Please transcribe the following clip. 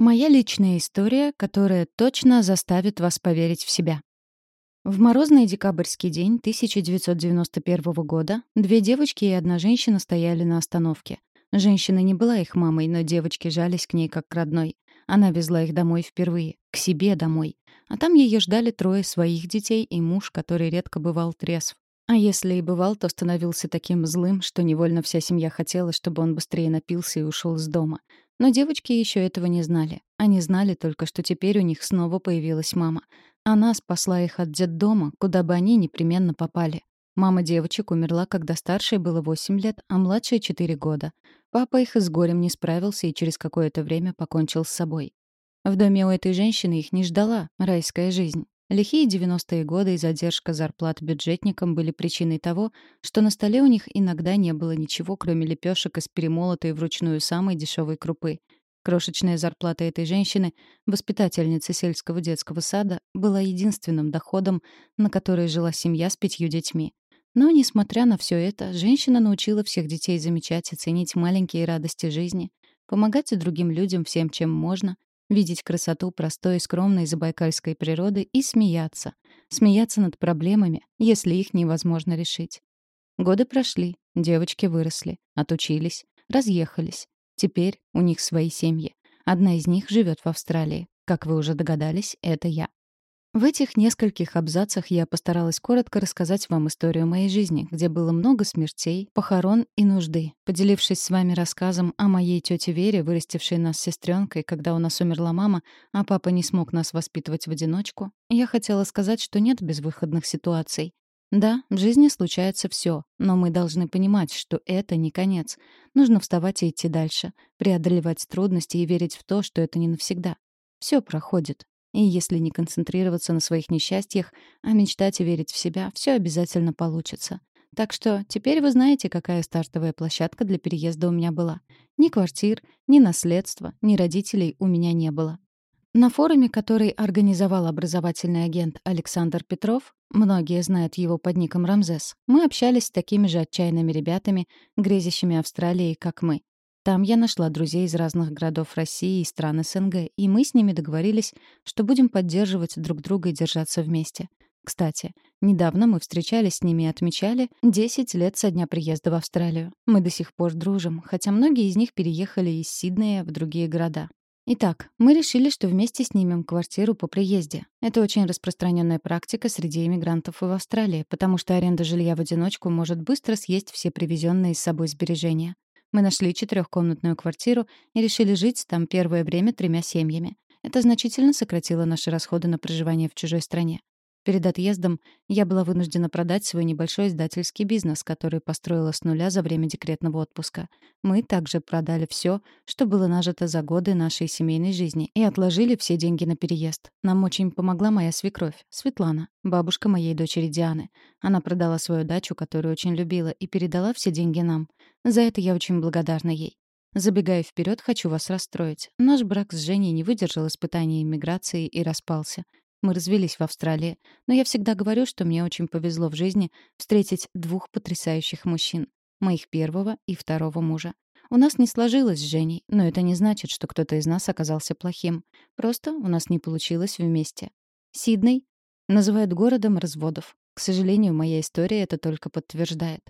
Моя личная история, которая точно заставит вас поверить в себя. В морозный декабрьский день 1991 года две девочки и одна женщина стояли на остановке. Женщина не была их мамой, но девочки жались к ней как к родной. Она везла их домой впервые, к себе домой. А там ее ждали трое своих детей и муж, который редко бывал трезв. А если и бывал, то становился таким злым, что невольно вся семья хотела, чтобы он быстрее напился и ушел из дома. Но девочки еще этого не знали. Они знали только, что теперь у них снова появилась мама. Она спасла их от детдома, куда бы они непременно попали. Мама девочек умерла, когда старшей было 8 лет, а младшей — 4 года. Папа их с горем не справился и через какое-то время покончил с собой. В доме у этой женщины их не ждала райская жизнь. Лихие 90-е годы и задержка зарплат бюджетникам были причиной того, что на столе у них иногда не было ничего, кроме лепешек из перемолотой вручную самой дешевой крупы. Крошечная зарплата этой женщины, воспитательницы сельского детского сада, была единственным доходом, на который жила семья с пятью детьми. Но, несмотря на все это, женщина научила всех детей замечать и ценить маленькие радости жизни, помогать другим людям всем, чем можно, видеть красоту простой и скромной забайкальской природы и смеяться. Смеяться над проблемами, если их невозможно решить. Годы прошли, девочки выросли, отучились, разъехались. Теперь у них свои семьи. Одна из них живет в Австралии. Как вы уже догадались, это я. В этих нескольких абзацах я постаралась коротко рассказать вам историю моей жизни, где было много смертей, похорон и нужды. Поделившись с вами рассказом о моей тете Вере, вырастившей нас сестренкой, когда у нас умерла мама, а папа не смог нас воспитывать в одиночку, я хотела сказать, что нет безвыходных ситуаций. Да, в жизни случается все, но мы должны понимать, что это не конец. Нужно вставать и идти дальше, преодолевать трудности и верить в то, что это не навсегда. Все проходит. И если не концентрироваться на своих несчастьях, а мечтать и верить в себя, все обязательно получится. Так что теперь вы знаете, какая стартовая площадка для переезда у меня была. Ни квартир, ни наследства, ни родителей у меня не было. На форуме, который организовал образовательный агент Александр Петров, многие знают его под ником Рамзес, мы общались с такими же отчаянными ребятами, грезящими Австралией, как мы. Там я нашла друзей из разных городов России и стран СНГ, и мы с ними договорились, что будем поддерживать друг друга и держаться вместе. Кстати, недавно мы встречались с ними и отмечали 10 лет со дня приезда в Австралию. Мы до сих пор дружим, хотя многие из них переехали из Сиднея в другие города. Итак, мы решили, что вместе снимем квартиру по приезде. Это очень распространенная практика среди иммигрантов в Австралии, потому что аренда жилья в одиночку может быстро съесть все привезенные с собой сбережения. Мы нашли четырехкомнатную квартиру и решили жить там первое время тремя семьями. Это значительно сократило наши расходы на проживание в чужой стране. Перед отъездом я была вынуждена продать свой небольшой издательский бизнес, который построила с нуля за время декретного отпуска. Мы также продали все, что было нажито за годы нашей семейной жизни, и отложили все деньги на переезд. Нам очень помогла моя свекровь, Светлана, бабушка моей дочери Дианы. Она продала свою дачу, которую очень любила, и передала все деньги нам. За это я очень благодарна ей. Забегая вперед, хочу вас расстроить. Наш брак с Женей не выдержал испытаний иммиграции и распался. Мы развелись в Австралии, но я всегда говорю, что мне очень повезло в жизни встретить двух потрясающих мужчин, моих первого и второго мужа. У нас не сложилось с Женей, но это не значит, что кто-то из нас оказался плохим. Просто у нас не получилось вместе. Сидней называют городом разводов. К сожалению, моя история это только подтверждает.